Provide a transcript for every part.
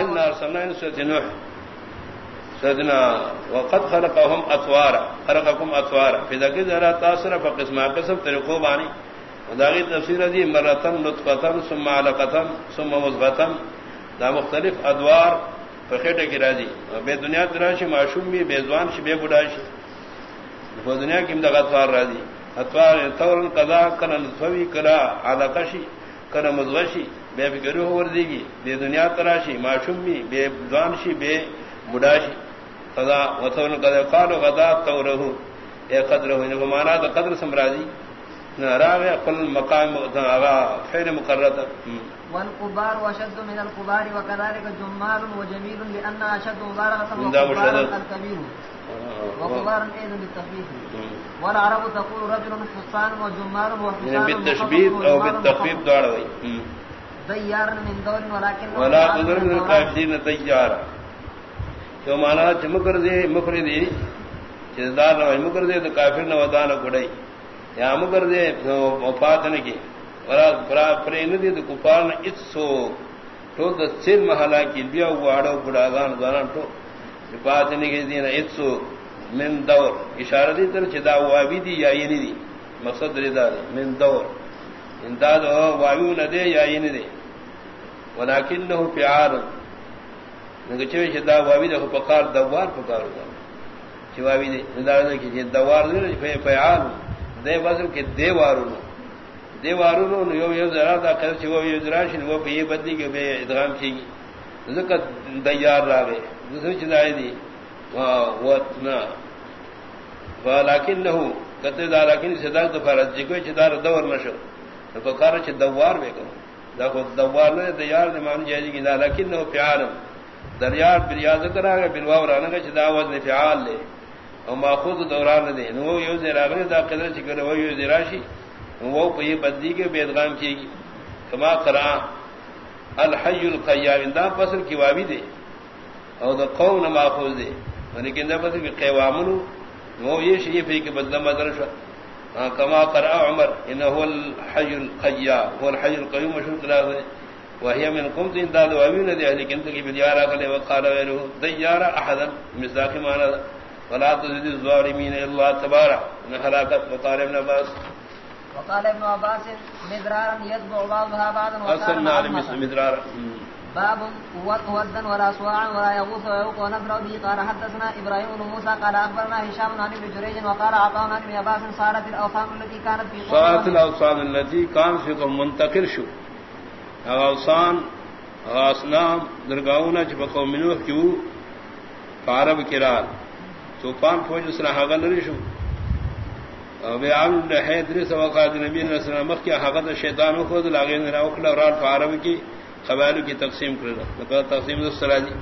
ان ارسلنا سيدنا نوح. سيدنا وقد خلقهم اطوارا خلقكم اطوارا في ذلك ذرا تاثر فقسم قسم طریقوں بانی وداغی تفسیر دی مرتن نطفتن ثم علقتن ثم مضغتن دا مختلف ادوار فخیٹے کی راضی بے دنیا تراشی معشوم بھی بے زوان شی بے بڑاشی وہ دنیا کی امداد اتوار راضی اتوار طورن قضا کنا نطفوی کلا علقشی کنا مضغشی بے فکر ہو دی گی بے دنیا تراشی معشومی بے دانشی بے مڈاشی قضا وطول قضا قالو قضا تو رہو اے قدر ہو انکو مانا دا قدر سمراضی راغ قل مقام آغا فعل مقررت۔ والقبار وشد من القبار وكذلك جمال وجميل لأن أشد مبارغة وقبار الكبير وقبار أيضا بالتخفيف والعرب تقول رجل حصان وجمال وحصان بالتشبيب أو بالتخفيف دعوة ديارا من دور ولكن ولا تدر من الكافرين ديارا جو مانا چمکر دے مفردی چیزدار نہ مکر دے تو کافر نہ ودان گڑئی یا مکر دے وفات نہ کی. ورا پرا پرین دے تو کفار نہ اس سو. تو د سر محلا کی بیا واڑو گڑاگان گان تو. بات نہیں کی دین اس سو. من دور. اشارہ دی تر چدا واوی دی یا ینی دی. مقصد رضا من دور. انداد وایو نہ دے یا این دے۔ ولکنه پیار۔ نگے چوی شدا واوی دے پکار دوار پکار دا چواوی دے انداد کی جے دوار دے پے پیار۔ دے واسو کہ دیوارو دے وارو نو یو یو ذرا دا کر چ وہ یو ذرا شن وہ پے بدی کے بے ادغام کی ذکر دیار راوے دوسری چیز آئی دی۔ واتنا ولکنه کتے دا لیکن صدا تو فرض جی کوئی چدار دور نہ شو۔ نشو کار چ دوار بے کرو دیکھو دوار نے دیار نے مان جائے گی لا لیکن نو پیار دریار بریاض کرا گا بلوا ورانا کا چدا وز نے فعال لے او ماخوذ دوران دے نو یو زرا نے دا قدر چ کرے وہ یو زراشی وہ پئی بدی کے بے بیدغام کی کما کرا الحی القیام. دا فصل کی وابی دے او دا قوم ماخوذ دے لیکن دا فصل کی قیوامن وہ یہ شی پئی کے بدلہ مدرسہ كما قرأ عمر إنه الحي القيام هو الحي القيوم مشهور ثلاثة وهي من قمت إنتاد وأمين ذي أهل كنتك بديارة خلي وقال غيره ديارة أحدا مصداق معنا ولا تزد الظالمين إلا من خلاقت وقال ابن عباس۔ وقال ابن عباس مدرارا يتبع بعضها بعضا أصلنا على مدرارا۔ باب ودا ولا سواعا ولا يغوث ويوق ونفر به قال حدثنا ابراهيم بن موسى قال اخبرنا هشام عن ابن جريج وقال عطانا ابن عباس صارت الاوثان التي كانت في صارت الاوثان التي كانت في قوم منتقل شو. اوثان اصنام درگاہونا چھ قوم نوح کیو عرب کرال طوفان فوج سنا حغل رشو وی عام حیدر سوقات نبی صلی اللہ علیہ وسلم مخ کیا حقت شیطان خود لاگے نہ اوکھلا اور عرب کی. قبائل کی تقسیم کر تقسیم سراجی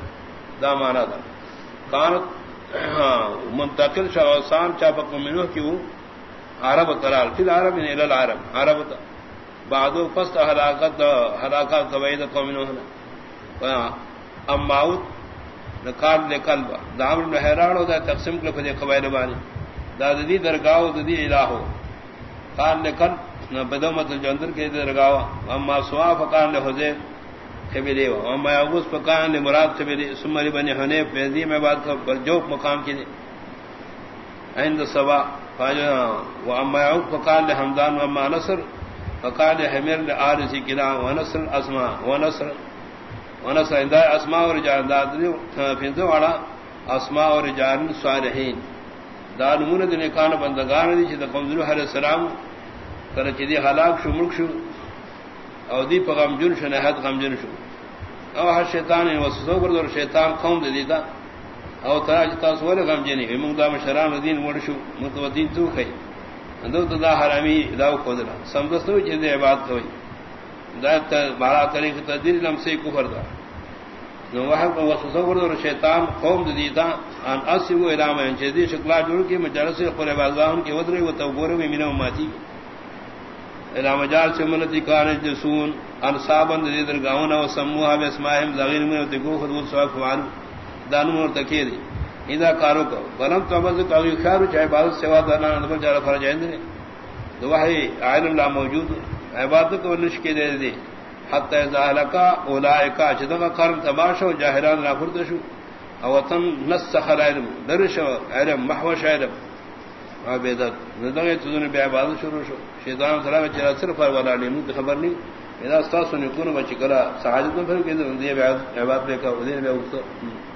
دا مانا تھا کانت منتقل شاوسان چاپک منو کی وہ عرب کرال پھر عرب ان العرب عرب۔ تھا بعدو فست ہلاکت ہلاکت قبائل قومنو ہے ہاں، ام ماؤت نکال لے کلبا دامر میں حیران ہوتا ہے تقسیم کر فدی قبائل بانی۔ دادی درگاہ ددی الہو کان لے کل نہ بدومت جندر کے درگاہ۔ اما سوا فکان لے حزیب قبیلے اما یعوس پکان نے مراد قبیلے سمری بنی حنیف بیدی میں بات پر جو مقام کی عند سوا و اما یعوس پکان لے حمدان و اما نصر۔ پکان لے حمیر لے آرسی کلا و نصر اسماء و نصر۔ و نصر اندائی اسماء و رجال دادنی فیندو والا۔ اسماء و رجال صالحین۔ دانمون دنے کان بندگان دی چی دا حر السلام۔ کرچی دی حلاک شو، ملک شو۔ او دی پا غمجن شو نحت غمجن شو. او ہر شیطان وسوسو پر دور شیطان قوم دے دیتا او تراج تاسو تاسور غمجنی وی مونگ دا مشران دین مڑ شو متودین تو خی اندو تو دا حرامي، دا حرامی داو خودلا سمدستو چیز عبادت ہوئی دا ته بارا طریق تدیر لمسی کفر دا نو وحب وسوسو پر دور شیطان قوم دے دیتا ان اسی وہ الام ہیں چیزی شکلا جوڑ کے مجلس قرے بازاہن کی ودرے و توبور میں منہ ماتی الى سے منتی کان جسون ان صابن دی در گاونا و سموها باسمائهم ذغیر من تکو خود سواف وان دانو اور تکید اذا کارو کو۔ ولم تبذ قوی خیر چاہے بعض سوا دانا نبل جار فرج ہیں دو وحی عین اللہ موجود عبادت کو نش کے دے۔ دی حتی زالکا اولائکا چدغا قرم تباشو، جاہران لا فردشو او تم نسخ العلم، درشو، علم، محو محوش عبادت بیا شروع شو۔ شیطان سلام چرا صرف ولا علم خبر نہیں۔ اذا استاسو نكون بچ کرا سعادت پر کہ دی عبادت بے کا ودین بے وقت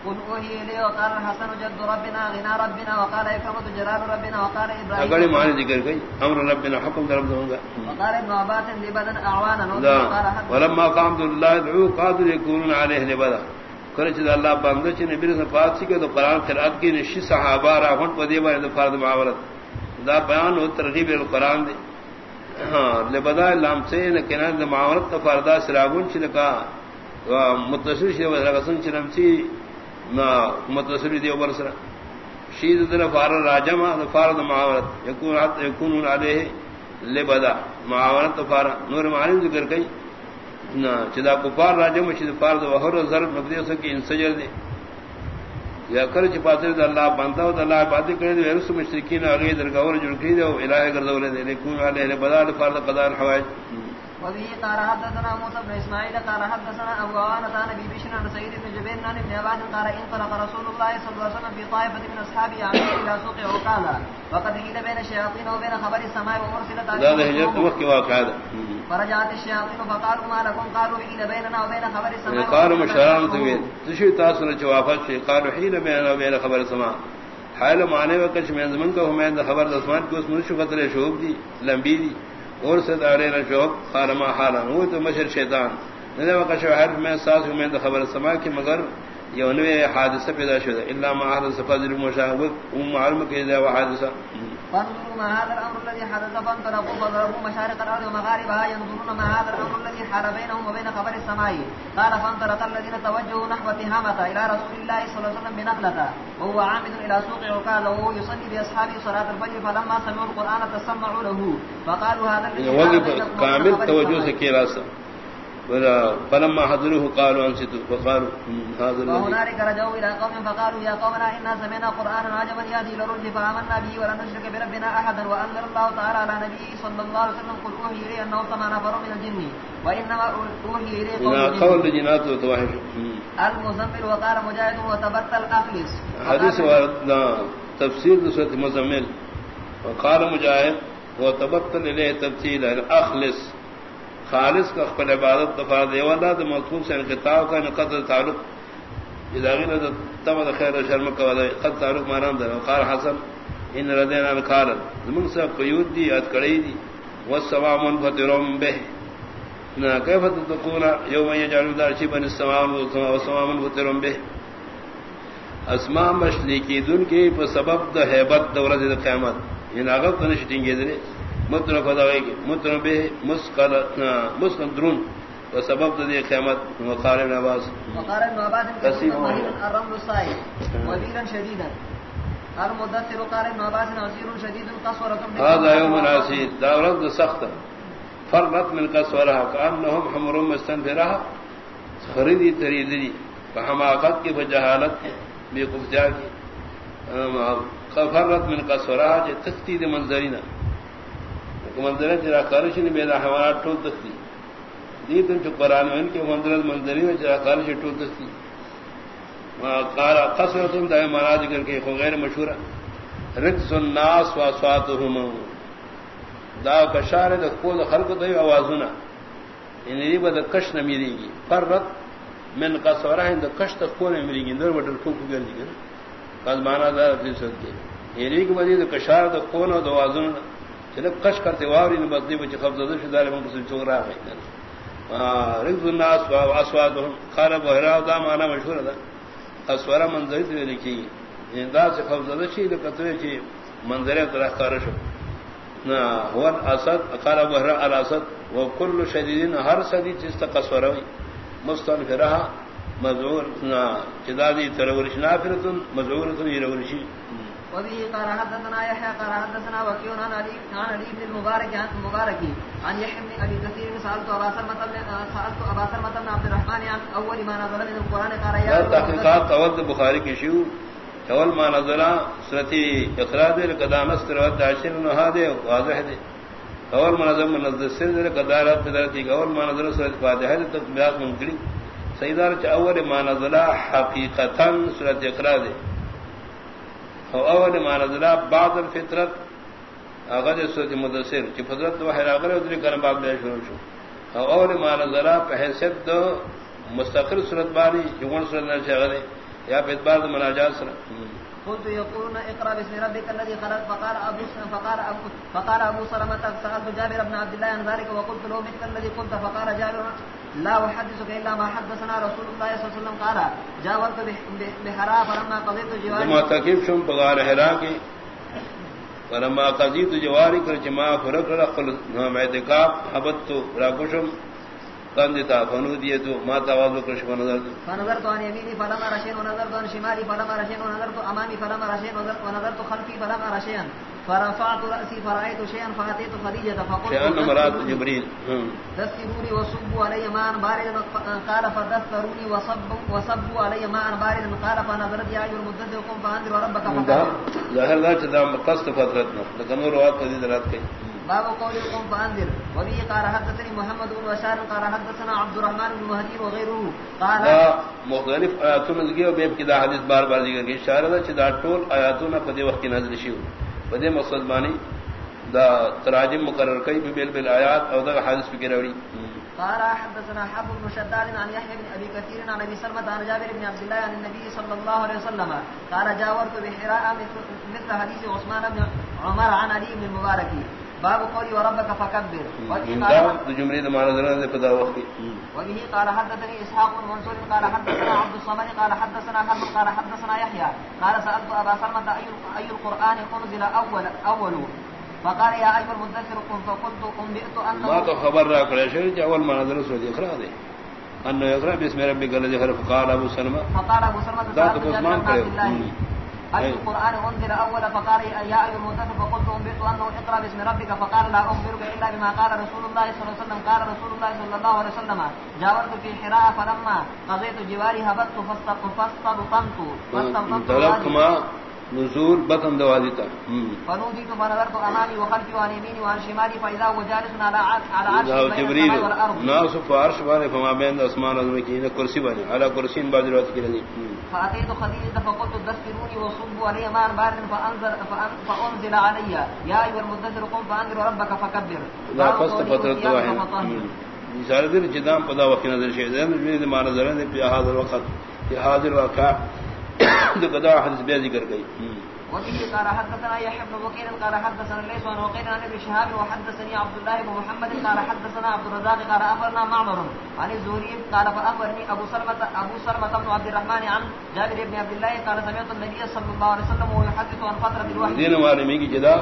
قل وهي لي وقال الحسن جد ربنا غنا ربنا وقال اكرمت جلال ربنا وقال ابراهيم اگلی معنی ذکر گئی امر ربنا حکم رب دوں گا وقال ابن عباس لبدن اعوانا ولما قام الله يدعو قادر يكون عليه لبدا کرچ اللہ بندہ چ نبی نے پاک سی کہ تو قران قرات کی نشی صحابہ را ہن پدی بار فرض معاورت دا بیان و ترغیب القران دے۔ ہاں لبدا لام سے نہ کنا دا معاورت کا فردا سراغون چ لکا متصل شی و رسن چنم سی ما متصل دی اوپر سرا۔ شید در فار راجما فرض معاورت۔ یکون یکون علیہ لبدا معاورت فار نور معنی ذکر کئی۔ نہ چدا کفار راجہ مشید فار دو ہر ضرب مبدی سکی ان سجر دے۔ یا کر چ پاتر د اللہ بندا و اللہ بات کرے دے رس مشرکین اگے درگاہ درگاور جڑ کی دے الہ کر دے لیکن علیہ بدل فرض قضاء الحوائج وبه قال حدثنا موسى بن اسماعيل قال حدثنا ابو عوانة عن ابي بشر عن سعيد بن جبير عن ابن عباس قال انطلق رسول الله صلى الله عليه وسلم في طائفة من اصحابه عمل الى سوق عكاظة وقد حيل بين الشياطين وبين خبر السماء ومرسلت عليهم فرجعت الشياطين فقالوا ما لكم؟ قالوا حيل بيننا وبين خبر السماء قالوا مشران تبين تشي تاسن جوافت قالوا حيل بيننا وبين خبر السماء. حال معنی وقت میں زمن کو ہمیں خبر دسمان کو اس منش خطرے شوب دی لمبی دی اور سے دارے نہ شوق خارما حالا، وہ تو مشر شیطان۔ نہ وقت شہر میں ساس میں تو خبر سما کہ مگر یہ انوے حادثہ پیدا شدہ الا ما حدث فضل مشاہد ام معلوم کہ ذا حادثہ فانظروا ما هذا الامر الذي حدث فانطلقوا فضربوا مشارق الارض ومغاربها ينظرون ما هذا الامر الذي حال بينهم وبين خبر السماء. قال فانطلق الذين توجهوا نحو تهامة الى رسول الله صلى الله عليه وسلم بنخلة. وهو عامد الى سوق عكاظ وهو يصلي باصحابه صلاة الفجر فلما سمعوا القرآن تسمعوا له. فقالوا هذا الذي كامل توجه سكي راسا فلما حضروه قالوا انصتوا فقالوا وهنالك رجعوا الى قوم فقالوا يا قومنا انا سمعنا قرانا عجبا يهدي الى الرشد فامنا به ولن نشرك بربنا احدا وانزل الله تعالى على نبيه صلى الله عليه وسلم قل اوحي انه سمع نفر من الجن وانما اوحي قول الجنات وتوحش المزمل وقال مجاهد وتبتل اخلص حديث تفسير سوره المزمل. وقال مجاهد وتبتل اليه اخلص خالص کا خپل عبادت دفاع دے والا تو مطلوب سے انقطاع کا نقد تعلق. اداغین تم خیر شرم کا ودا قد تعلق مانام در وقال حسن، ان ردینا القال من سے قیود دی ات کڑی دی والسماء منفطرم به. نا کیف تكون يوم يجعل دار شي بن السماء والسماء منفطرم به. اسماء مشلی کی دن کے سبب د ہیبت دورہ قیامت. ان اگت نشٹیں گے متر فداوی کی متر بے مسکل مسکل درون. و سبب دی قیامت وقال ابن عباس وقال ابن عباس الرمل شديدا ابن عباس نصير شديد قصورة هذا يوم عسير دورت سخت من قصورها كأنهم حمر مستنفرها. خریدی تریدی فحماقت کی فجہالت بے قفتیا کی. فرقت من قصورها جے تختی دی منظرینہ منظر جرا کارش نے میرا ہمارا ٹول دستی۔ دی تم جو قرآن میں ان کے منظر منظری میں جرا کارش ٹول دستی۔ کارا قصر تم دائیں مہاراج کر کے غیر مشہور رقص الناس و سوات دا کشار کو خلق تو آوازنا ان بد کش نہ گی پر رت من کا سورا ہند کش تک کو نہیں گی اندر بٹر ٹھوک کر دی کل مانا دار اپنی سکتے یہ مزید کشار تک کون ہو تو آوازنا چلے کش کرتے واوری نے بدلی بچے قبضہ دے شدار من کس چوک رہا ہے رغز الناس و واصواتهم قال بهرا دا معنا مشهور ده. اسوار منظر تے لکھی یعنی دا سے قبضہ دے شی کترے چی؟ منظر طرح کار شو نا هو الاسد قال بهرا الاسد وكل شديد هر شديد چیز تقصور ہوئی مستنفرها مذعور نا چدادی ترورش نافرتن مذعورتن يرورشی وبه قال حدثنا يحيى قال حدثنا وكيع عن علي عن علي بن المبارك عن المبارك عن يحيى بن ابي كثير سالت ابا سلمة سالت ابا سلمة بن عبد الرحمن عن اول ما نزل من القران قال يا تحقیقات اول بخاری کی شیو اول ما نزل سورتی اخراج القدام استر ود عشر نہ دے واضح دے۔ اور منظم منظر سر قدارت قدرتی اور منظر صورت فاتحہ تک بیات منکری سیدار چاول مانزلہ حقیقتا صورت اقرا دے۔ اول ما مانزلہ بعد الفطرت. اغد صورت مدثر چ فطرت و حراغر ادری کرم باب دے شروع شو. اول ما مانزلہ بحیثیت دو مستقر صورت باری جون صورت نہ چغلے یا بیت اعتبار مناجات سره. قلت يقولون اقرا باسم ربك الذي خلق، فقال ابو فقال ابو فقال ابو سلمة سالت جابر بن عبد الله عن ذلك، وقلت له مثل الذي قلت، فقال جابر، لا احدثك الا ما حدثنا رسول الله صلى الله عليه وسلم، قال جاورت بحراء، فلما قضيت جواري ما تكيف شم بغار حراء کی فلما قضيت جواري كرچ ما فرق رقل نام اعتقاب حبت فنو دیے تو ما تواضع کرش نظر فنظر تو ان یمینی فلما رشین ونظر تو ان شمالی فلما رشین تو امامی فلما رشین ونظر تو خلفی فلما رشین. فرفعت رأسي فرأيت شيئا فأتيت خديجة فقلت شيئا مرات جبريل دستروني وصبوا علي ماء باردا قال فدستروني وصبوا وصبوا علي ماء باردا قال فنظرت يا أيها المدثر قم فأنذر وربك فقال ظاهر ذا چدا قصد فترتنا لكن روات قديد رات كي باب قول قم فانذر وبه قال حدثني محمد بن بشار قال حدثنا عبد الرحمن بن مهدي وغيره. قال مختلف آیاتوں میں گئے بیب کی دا حدیث بار بار ذکر کی اشارہ ہے کہ دا ٹول آیاتوں میں پدے وقت کی نازل شیو. پدے مقصد مانی دا تراجم مقرر کئی بیل بیل آیات اور دا حدیث فکر روڑی قال حدثنا حب بن شداد عن يحيى بن ابي كثير عن ابي سلمة عن جابر بن عبد الله عن النبي صلى الله عليه وسلم. قال جاورت بحراء مثل حديث عثمان بن عمر عن علي بن المبارك باب قولي وربك فكبر جمري ما نظر في ذا وقت وبه قال حدثني اسحاق بن منصور قال حدثنا عبد الصمد قال حدثنا حرب قال حدثنا يحيى قال سالت ابا سلمة اي القران انزل اول اول فقال يا ايها المدثر قم فقلت انبئت انه ما تو خبر را کرے شے اول ما نظر سو اقرا دے ان يقرا بسم ربك الذي خلق قال ابو سلمة. فقال ابو سلمة ذات عثمان کرے. أي القرآن أنزل أول فقال يا أيها المدثر فقلت أنبئت أنه اقرأ باسم ربك فقال لا أخبرك إلا بما قال رسول الله صلى الله عليه وسلم قال رسول الله صلى الله عليه وسلم جاورت في حراء فلما قضيت جواري هبطت فاستبطنت فاستبطنت نزول بطن دوازی تا. فنودی تو فنظرت امامی وخلفی وان یمینی وان شمالی فاذا هو جالس على عرش جبريل ناس فارش بارے فما بین اسمان ازم کی نہ کرسی بارے على کرسین بعد روایت کی رہی فاتيت خديجه فقلت دستروني وصبوا علي ماء بارد فانزل فانزل علي يا ايها المدثر قم فانذر ربك فكبر لا فست فترت واحد. مثال دیر جدام پدا وقت نظر شہدین مان نظر ہے حاضر وقت. حاضر واقع قضاء حدیث بیا ذکر گئی۔ وفيه قال حدثنا يحيى بن بكير قال حدثنا ليس عن وقيل عن ابن شهاب وحدثني عبد الله بن محمد قال حدثنا عبد الرزاق قال اخبرنا معمر عن الزهري قال فاخبرني ابو سلمة ابو سلمة بن عبد الرحمن عن جابر بن عبد الله قال سمعت النبي صلى الله عليه وسلم وهو يحدث عن فترة الوحي دين وارمي کی جدا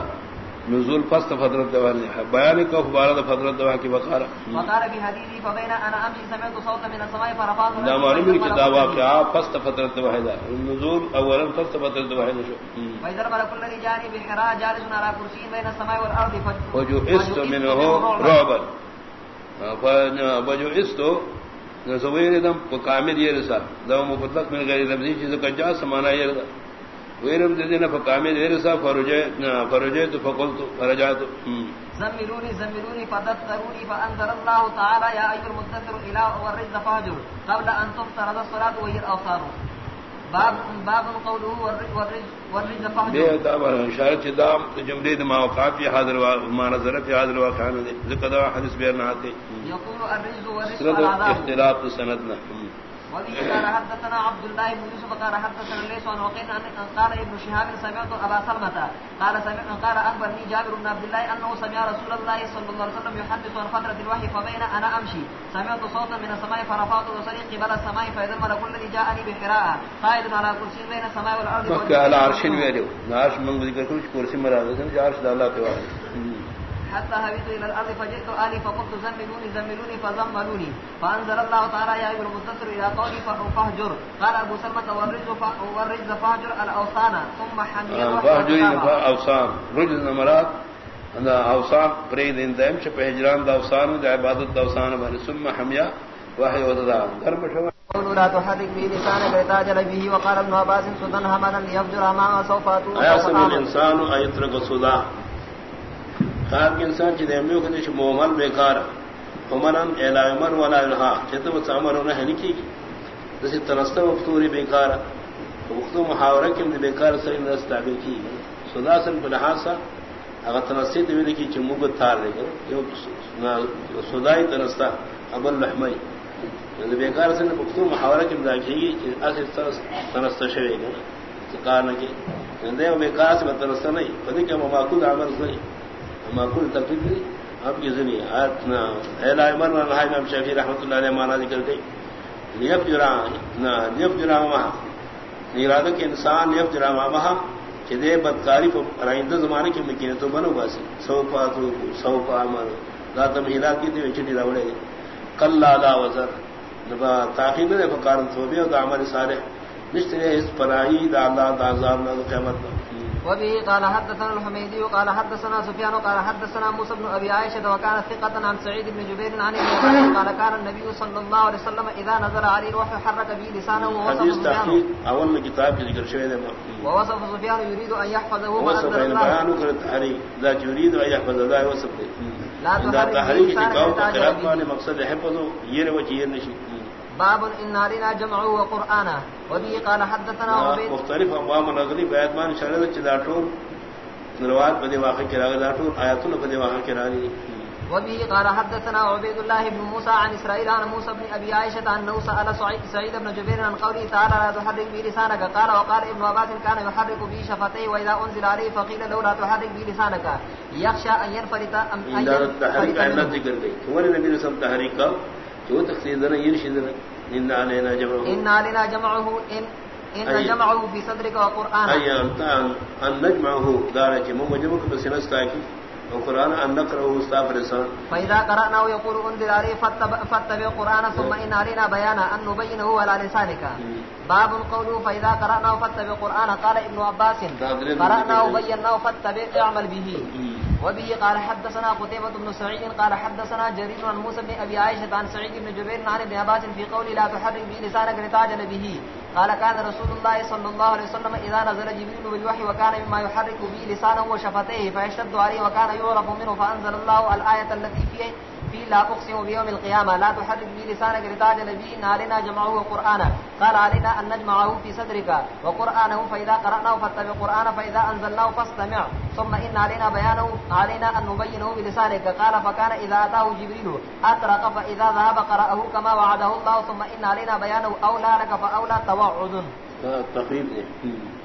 نزول فست فضرت دوان بیان کو خبارت فضرت دوان کی بقارہ وقال في حديثي فبين انا امشي سمعت صوتا من السماء فرفعت لا معلوم کتاب واقعہ فست فضرت وحدا النزول اولا فست فضرت وحدا شو فاذا ملك الذي جاني بحراء جالس على كرسي بين السماء والارض وجو است منه رعبا. فجو است نسویر دم کامل یہ رسا دم مطلق من غیر لفظی چیز کا جا سمانا یہ رسا ویرم دینا فقامی دیر سا فرجے فرجے تو فقلت فرجات زملوني زملوني فدثروني فانزل الله تعالى يا ايها المدثر الى والرجل فاجر قبل ان تفترض الصلاه وهي الاوصار باب باب قوله والرجل والرجل فاجر. یہ دعوی اشارت دام جملے ما وقع في هذا ما نظر في هذا الواقع ذکر حدیث بیان آتے۔ يقول الرجل والرجل اختلاف سندنا وبه قال حدثنا عبد الله بن يوسف قال حدثنا ليس عن وقيل ان قال ابن شهاب سمعت ابا سلمة قال سمعت قال اخبرني جابر بن عبد الله انه سمع رسول الله صلى الله عليه وسلم يحدث عن فترة الوحي فبين انا امشي سمعت صوتا من السماء فرفعت بصري قبل السماء فاذا الملك الذي جاءني بحراء. قائد على كرسي بين السماء والارض وقال عرش ويلو عرش من ذكر كرسي مراد. عرش الله تعالى حتى هبت الى الارض فجئت الي فقلت زملوني زملوني فزملوني. فانزل الله تعالى يا ايها المدثر الى قولي فاهجر. قال ابو سلمة والرجز والرجز فاهجر الاوصان ثم حمي آه، فاهجر الاوصان رجز نمرات. انا اوصان بريد ان دائم چھ پہجران دا اوصان دا عبادت دا اوصان بھر ثم حمیا وحی ودا درم شو قولوا لا تحرك به لسانك لتعجل به. وقال ابن عباس سدن هملا ليفجر ما سوف اتوا ايا سمع الانسان ايترك سدى تاکہ انسان چی دیمیو کدی چی مومل بیکار فمنن اعلی عمر ولا انہا چیتا بس عمر انہا ہے ہاں، لکی گی جیسے تنستا وقتوری بیکار وقتو محاورہ کم دی بیکار سر نرس تعبیر کی۔ گی صدا سن پر لحاظا اگر تنستی دی لکی چی موگت تھار دے گا۔ یو صدای تنستا ابل لحمائی یعنی بیکار سن وقتو محاورہ کم دا کی گی چی اسی تنستا شوئے گا۔ کار نہ کی یعنی بیکار سے تنستا نہیں پدی کہ مماکل عمل نہیں معقول تقریب نہیں۔ اب کی ذریعے آیت نہ اہلا عمر نہ رہا امام شفیع رحمۃ اللہ علیہ مانا ذکر گئی لیف جرا نہ لیف جرا وہاں ارادہ کے انسان لیف جرا ما وہاں چدے بدکاری کو آئندہ زمانے کے مکین تو بنو باسی۔ سو پا تو سو پا امر ذات مہیرات کی تھی چٹی روڑے کل لادا وزر۔ نبا تاخیر نے فکار تھوبے اور عمل سارے۔ نشتے اس پرائی دا اللہ دا عذاب نہ قیامت نہ۔ وبه قال حدثنا الحميدي وقال حدثنا سفيان وقال حدثنا موسى بن ابي عائشه وكان ثقه عن سعيد بن جبير عن قال كان النبي صلى الله عليه وسلم اذا نزل عليه الوحي حرك به لسانه ووصف سفيان اول كتاب ذكر شيء ده ووصف سفيان يريد ان يحفظه ووصف بيان كرت علي لا يريد ان يحفظ ذا وصف لا تحريك قراءه مقصد حفظه. يره وجه نشي باب ان علينا جمعه وقرانا وبه قال حدثنا عبيد. مختلف اقوام نغلی بیت مان شرط چداٹو نروات بدی واقع کرا گداٹو آیات بدی واقع کرا دی. وبه قال حدثنا عبيد الله بن موسى عن اسرائيل عن موسى بن ابي عائشه عن نوس على سعيد بن جبير عن قوله تعالى لا تحرك به لسانك قال وقال ابن عباس كان يحرك به شفتيه واذا انزل عليه فقيل له لا تحرك به لسانك. يخشى ان ينفرط ام ان ينفرط ذكر گئی تو نبی رسول تحریک کا جو تقصیدنا يرشدنا. ان علينا جمعه. ان علينا جمعه ان ان جمعه في صدرك وقران اي انت ان نجمعه. دارك مو جمعك بسنستاكي وقران ان نقرأه استغفر لسان فاذا قرانا ويقول انذر عليه فاتبع قرانا ثم ان علينا بيانا ان نبينه على لسانك. باب قوله فاذا قرانا فاتبع قرانا قال ابن عباس قرانا وبينا فاتبع اعمل به. وبه قال حدثنا قتيبة بن سعيد قال حدثنا جرير عن موسى بن أبي عائشة عن سعيد بن جبير عن ابن عباس في قول لا تحرك به لسانك لتعجل به. قال كان رسول الله صلى الله عليه وسلم إذا نزل جبريل بالوحي وكان مما يحرك به لسانه وشفتيه فيشتد عليه وكان يعرف منه فأنزل الله الآية التي فيه في لا اقسم بيوم القيامه لا تحرك به لسانك لتعجل به ان علينا جمعه وقرانا قال علينا ان نجمعه في صدرك وقرانه فاذا قراناه فاتبع قرانا فاذا انزلناه فاستمع. ثم ان علينا بيانه. علينا ان نبينه بلسانك. قال فكان اذا اتاه جبريل اطرق فاذا ذهب قراه كما وعده الله. ثم ان علينا بيانه. اولى لك فاولى توعد.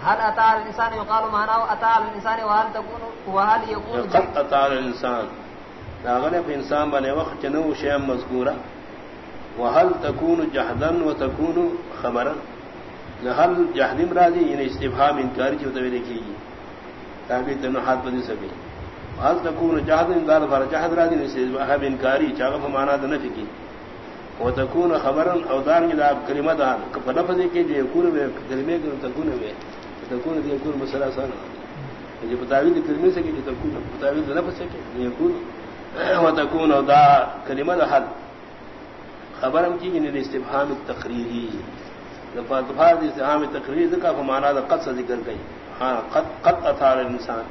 هل اتى الانسان يقال معناه اتى الانسان وهل تكون وهل يكون قد اتى الانسان داغنے پہ انسان بنے وقت چنو شیم مذکورہ۔ وحل تکون جہدن و تکون خبرن حل جہدم راضی یعنی استفہام انکاری جو توے لکھی گی تاکہ تنو ہاتھ بدی سکے۔ حل تکون جہدن دار بھر جہد راضی یعنی استفہام انکاری چاغف مانا دا نفی کی و تکون خبرن او دار کی دا کلمہ دا فلفظ کے جو یکون میں کلمے کے تکون میں تکون دی یکون مسئلہ سانا۔ جی جو بتاوی کلمے سے کہ جی تکون بتاوی لفظ سے کہ یکون وتكون دا كلمه حل خبرم کی ان الاستفهام التقريري لفظ استفهام التقريري ذکر فمانا دا قد ذکر گئی ہاں قد قد اثار الانسان.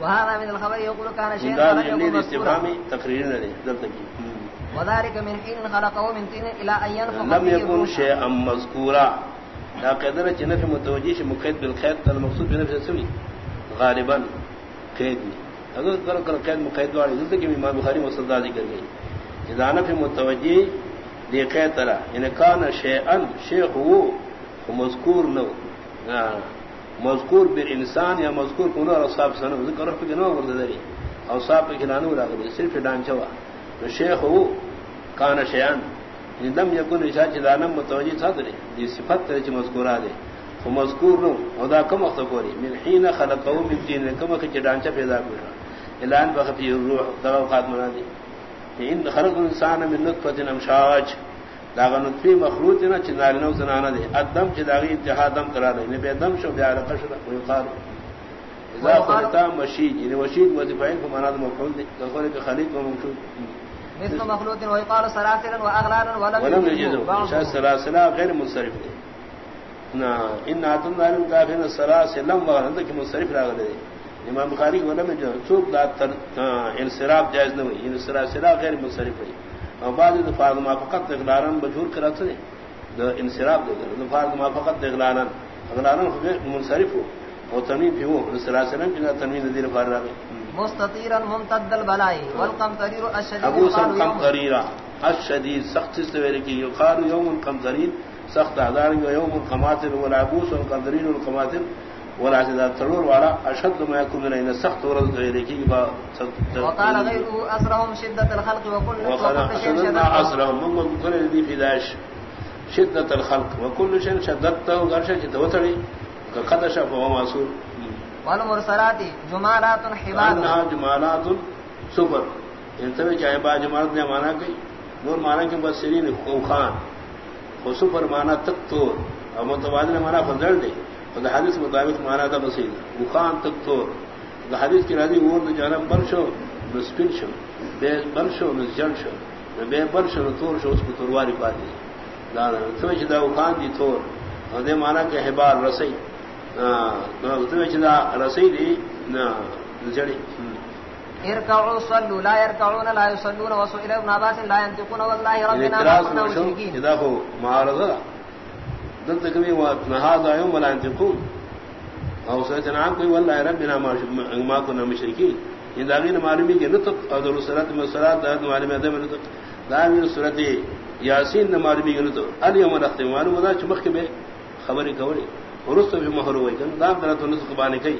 وهذا من الخبر يقول كان شيء دا ان استفهام تقريري نے ذکر کی. وذلك من حين خلقه من طين الى ان ينفخ لم يكن شيئا مذكورا لا قدر جنف متوجي مقيد بالخير المقصود بنفس سوي غالبا قيد اگر کر کر قید مقید والی ذکر کہ امام بخاری مصدع ذکر گئی۔ جدانہ پہ متوجہ دیکھے طرح ان یعنی کان شیئن، شیخ ہو مذکور نو۔ مذکور بر انسان یا مذکور کنو اور صاحب سنو ذکر رفت پہ کنو ورد دری او صاحب پہ کنانو را گئی صرف ڈانچوا تو شیخ ہو، کان شیئن۔ یعنی لم یکن اشاء جدانہ متوجہ تھا دری دی صفت ترچ مذکورہ دے۔ مذکور نو، او دا کم وقت کوری من حين خلقو من دین کم کہ ڈانچا پیدا کرا اعلان بخفی الروح توقات منادی ان خلق الانسان من نطفه امشاج داغ نطفی مخلوط نہ چنال نو زنانہ دے. ادم چ داغی اتحاد دم کرا دے. نبی دم شو بیا قشر ويقال اذا خلقتا مشید. یعنی وشید وظیفین کو مناد مفعول دے. کہ کہ خلیق و موجود مثل مخلوط ويقال سلاسل واغلال ولم يجد سلاسل غیر منصرف نا ان اتن ظالم کافر سلاسل لم وغلط کہ منصرف راغ دے. امام بخاری کی میں جو چوک دا انصراف جائز نہ ہوئی انصراف سرا غیر منصرف ہوئی۔ اور بعد تو فارغ موافقت اغلارن بجور کرا سنے دا انصراف دے کر فارغ موافقت اغلارن اغلارن منصرف ہو اور تنوین بھی ہو۔ انصراف سرم جنا تنوین ندیر فار رہا۔ مستطیرا ممتد البلائی والقمطریر الشدید ابو سم قمطریرا الشدید سخت سویرے کی یقال یوم قمطرین سخت ہزار یوم القماتر والعبوس والقمطرین والقماتر ولا جدا ترور والا اشد ما يكون من سخت ورد غير كي با وقال غيره اسرهم شده الخلق وكل وقال اسرهم. من كل الذي في داش شده الخلق وكل شيء شدته غرشه توتري قدش فهو مسؤول والمرسلات جمالات حبال جمالات سفر انتبه چاہے با جمالات نے مانا کہ نور مانا کہ بس سرین خوخان سفر مانا تک تو اور متبادل مانا فضل دے حدیث مطابق مانا تھا بسید مخان تک تو حدیث کی راضی وہ جانا بر شو نہ اسپن شو بے بر شو نہ جڑ شو نہ بے بر شو نہ تور شو اس کو تورواری پا دی دانا تمہیں چدا اخان دی تور دے مانا کہ حبار رسی۔ تمہیں چدا رسی دی نہ جڑی۔ اركعوا صلوا لا يركعون لا يصلون وسئل ابن عباس لا ينطقون والله ربنا ما كنا مشركين اذا هو معارضه دل دلتا کمی نهادا یوم ولا انتقون. او سیتنا عام کوئی واللہ ربنا ما ما کنا مشرکین. یہ داغی داغین معلومی کہ نطق او در صورت میں صورت دا معلومی ادم نطق. داغین صورت یاسین نہ معلومی کہ نطق. الیوم نختم معلوم دا چمخ کے بے خبری کوری. ورست بھی مہر ہوئی کن دام طرح تو نطق بانے کئی.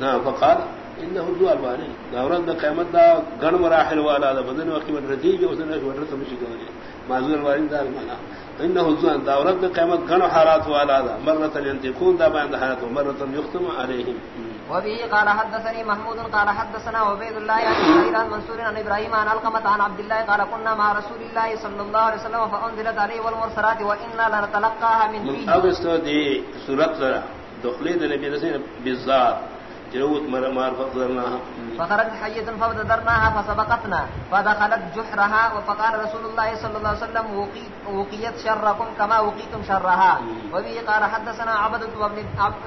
نا، فقال انه دو البانی دورت دا قیمت دا گن مراحل والا دا بدن وقت من ردی جو اس نے وڈر تمشی کرے معذور والین دا مانا انه زان دورت قیمت غن حالات والا دا. مرۃ ينتقون دا بعد حالات مرۃ يختم عليهم وبه قال حدثني محمود قال حدثنا عبيد الله عن منصور عن ابراهيم عن القمه عن عبد الله قال كنا مع رسول الله صلى الله عليه وسلم فانزلت عليه والمرسلات وانا لنتلقاها من فيه اب استودي سوره دخلي النبي بالذات جروت مر مار فقدرناها. فخرج حية فبدرناها فسبقتنا. فدخلت جحرها وفقال رسول الله صلى الله عليه وسلم وقيت شركم كما وقيتم شرها. وبه قال، حدثنا عبدة بن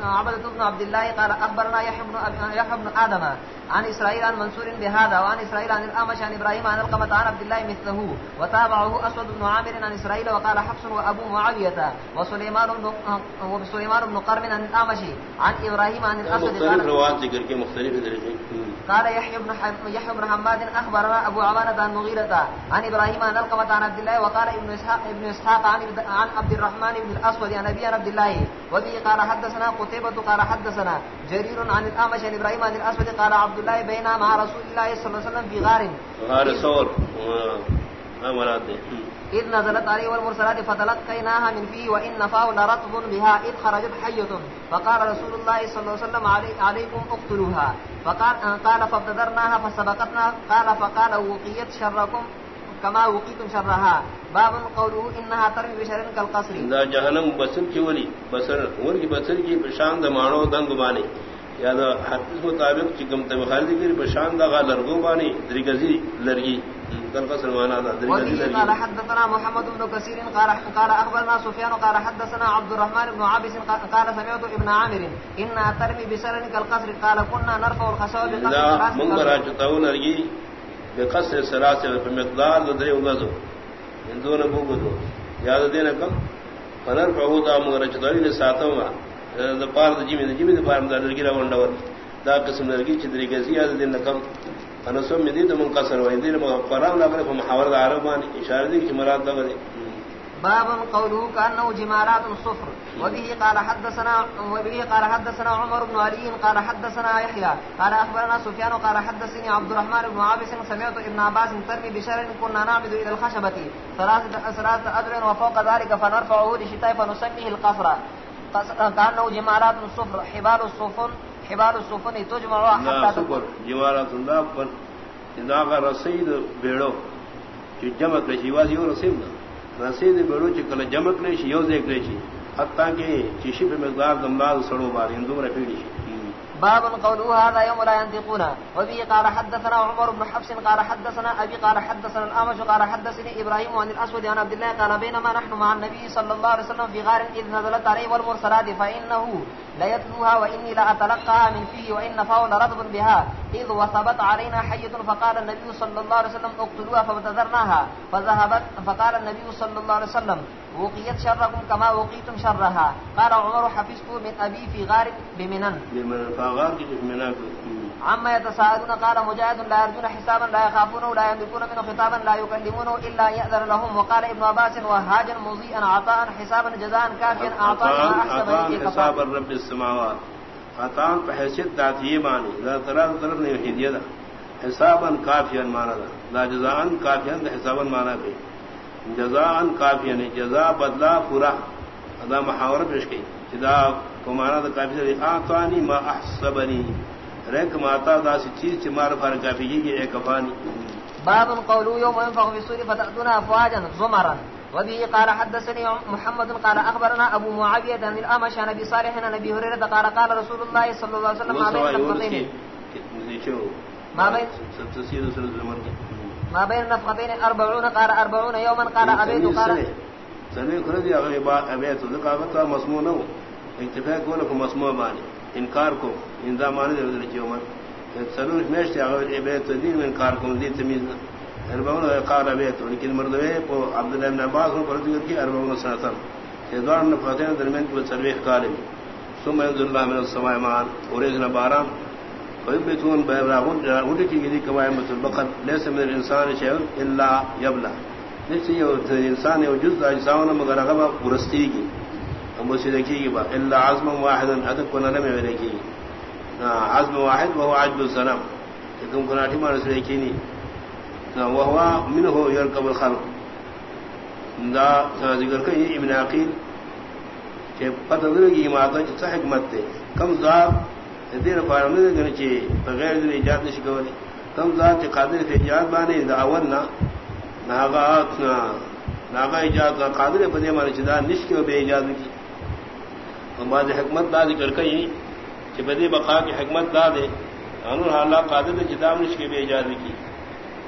عبدة بن عبد الله قال، أخبرنا يحيى بن آدم. عن إسرائيل عن منصور بهذا وعن إسرائيل عن الأمش عن إبراهيم عن القمة عن عبد الله مثله وتابعه أسود بن عامر عن إسرائيل وقال حفص وأبو معاوية وسليمان بن وسليمان بن قرم عن الأمش عن إبراهيم عن الأسود قال ذکر کے مختلف درجے قال يحيى بن يحيى بن حماد اخبرنا ابو عوانة عن مغيرة عن ابراهيم عن القمة عن عبد الله وقال ابن اسحاق ابن اسحاق عن عن عبد الرحمن بن الاسود عن ابي عبد الله وبه قال حدثنا قتيبة قال حدثنا جرير عن الامش عن ابراهيم عن الاسود قال عبد الله بين مع رسول الله صلى الله عليه وسلم في غار غار ثور امرات اذ نزلت عليه والمرسلات فتلقيناها من فيه وان نفاه لرطب بها اذ خرجت حيه فقال رسول الله صلى الله عليه وسلم عليكم اقتلوها. فقال قال فابتدرناها فسبقتنا. قال فقال وقيت شركم كما وقيتم شرها. باب قوله انها ترمي بشر كالقصر ذا جهنم بسر کی ولی. بسر اور کی بسر کی بشان دمانو دنگ بانے. یا دا حدیث مطابق چکم تے خالد کی بشان دا لرگو بانے درگزی لرگی قال حدثنا محمد بن كثير قال قال اخبرنا سفيان قال حدثنا عبد الرحمن بن عابس قال سمعت ابن عامر ان ترمي بسرن كالقصر قال كنا نرفع الخشب بقصر من براج تاون ارجي بقصر سلاسل بمقدار ذري وغزو ان دون بوغدو یاد دینا کم فنرفع دا نے ساتوں ما دا پار دا جیمی دا جیمی دا پار دا درگی را ونڈور دا قسم درگی چتری گزی یاد دینا کم انسو مدی تو منقصر وین دین قران لا کرے محاور عربان اشارہ دی کہ مراد دا کرے باب قوله كانه جمارات صفر. وبه قال حدثنا وبه قال حدثنا عمر بن علي قال حدثنا يحيى قال اخبرنا سفيان قال حدثني عبد الرحمن بن عابس، سمعت ابن عباس ترمي بشر كنا نعبد الى الخشبه ثلاثه ثلاثه ادر وفوق ذلك فنرفعه لشتاء فنسميه القصر. كانه جمارات صفر حبال الصفر حبال السفن تجمع حتى تكون جوارات الله پر اذا رسید بیڑو چې جمع کړي واځي او رسید رسید بیڑو چې کله جمع کړي شي یو ځای کړي شي حتی کې چې په مقدار د مال سړو باندې اندومره پیډي شي باب قوله هذا يوم لا ينطقون. وبه قال حدثنا عمر بن حفص قال حدثنا أبي قال حدثنا الأمش قال حدثني إبراهيم عن الأسود عن عبد الله قال بينما نحن مع النبي صلى الله عليه وسلم في غار إذ نزلت عليه والمرسلات فإنه لا يتلوها وإني لا اتلقاها من فيه وإن فاول رضب بها. اذ وثبت علينا حيه فقال النبي صلى الله عليه وسلم اقتلوها فابتذرناها. فذهبت فقال النبي صلى الله عليه وسلم وقيت شركم كما وقيتم شرها. قال عمر، حفظت من ابي في غار بمنن. بمنن عما يتساءلون، قال مجاهد، لا يرجون حسابا، لا يخافون ولا يملكون منه خطابا، لا يكلمونه الا ياذن لهم. وقال ابن عباس، وهاجا مضيئا، عطاء حسابا، جزاء كافيا اعطاء احسب حساب رب السماوات. اتان عطاء بحيث ذاتي معنی ذات طرف طرف نہیں ہدیہ حسابا کافیا مانا دا۔ لا جزاء کافیا دا حسابا مانا بھی یعنی جزاء کافیا نہیں جزا بدلا پورا۔ ادا محاورہ پیش کی۔ جدا کو مانا تو کافی اعطانی ما احسبنی۔ ریک ماتا دا سی چیز چی مار فار کافی کی ایک افانی۔ باب قولو یوم ينفق في السور فتأتنا افواجا زمرا۔ وبه قال حدثني محمد قال اخبرنا ابو معاويه عن الامش عن ابي صالح عن ابي هريره قال قال رسول الله صلى الله عليه وسلم ما بين نفقتين ما بين ما بين نفقتين 40 قال 40 يوما قال ابيت قال سنه خرج ابي ابيت ذكر مسموع اتفاق ولا مسموع معنی انکار کو انضامان سلور میش بیت دین انکار کو دی تمیز اربعون قال بیت لیکن مردوے کو عبداللہ بن عباس کو پردی کی اربعون سنتن یہ دوار نفاتین درمیان کو سرویح قالب ثم ينزل الله من السماء معا ورزنا باران فيبتون بيراغون ودي کی گدی قوائمۃ البقر ليس من الانسان شيء الا يبلى. نسی انسان وجود اجسام مگر غبا ورستی کی ہم اسے دیکھیے گی با. اللہ عزم واحد ادب کو نرم میں دیکھیے گی عزم واحد وہ عجب السلام. کہ تم کو ناٹھی مان سے نہیں وہ من ہو یرکب الخلق. دا ذکر کہ ابن عقیل، کہ پتہ دے گی ماتا کہ حکمت تے۔ کم ذات دیر فارم دے گنے چی بغیر دے ایجاد نش کولی کم ذات قادر تے ایجاد بانے دا اول نہ ناغا ناغا ایجاد کا قادر پدے مانے چدا نش کے بے ایجاد کی بعض حکمت دا ذکر کئی کہ بدی بقا کی حکمت دا دے۔ انہوں اللہ قادر دے جدام نش کے بے اجازت کی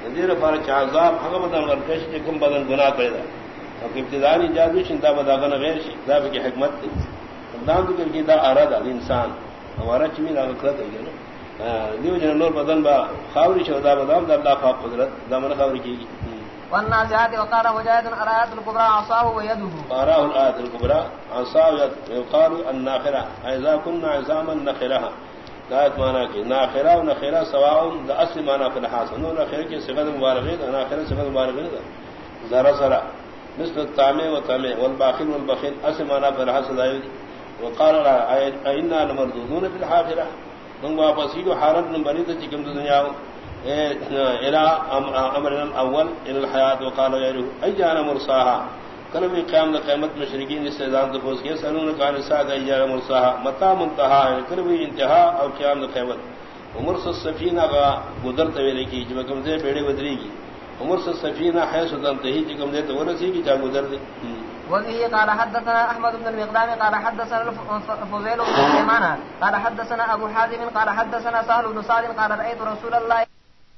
ندیر فار چاغاب حق بدن ورکش کے کم بدن گناہ پیدا اور ابتدائی اجازت چنتا بدا گنا غیر شی دا کی حکمت تھی دام ذکر کی دا اراد انسان. ہمارا چمی لا کرت ہے نا دیو جن نور بدن با خاوری شودا بدام دا اللہ پاک قدرت دا من خاوری کی والنازعات وقال مجاهد الآيات الكبرى عصاه ويده؟ قراه الآيات الكبرى عصاه يقال الناخرة. إذا كنا عزاما نخرها دائت مانا کی ناخرہ و نخرہ سواء دا اصل مانا فی الحاصل نو ناخرہ کی صفت مبارغی دا ناخرہ صفت مبارغی دا ذرا. سرا مثل التامع و تامع والباخل والبخل اصل مانا فی الحاصل دائیو وقال را اینا لمردودون فی الحاخرہ نو واپس ہی حالت نمبری تا چکم دنیا ہو. الى امر الاول الى الحياه وقال غيره اي جان مرصاها كل في قيام قيامت مشركين استعداد تفوز کے سنون قال ساعد اي جان مرصاها متى منتهى كل في انتهاء او قيام قيامت عمر السفينه غا گزرتے ہوئے کی، جب کم سے بیڑے بدری کی عمر السفينه حيث تنتهي جب کم سے تو ورسی کی جا گزر دے۔ وفيه قال حدثنا احمد بن المقدام قال حدثنا الفضيل بن سليمان قال حدثنا ابو حازم قال حدثنا سهل بن سعد قال رايت رسول الله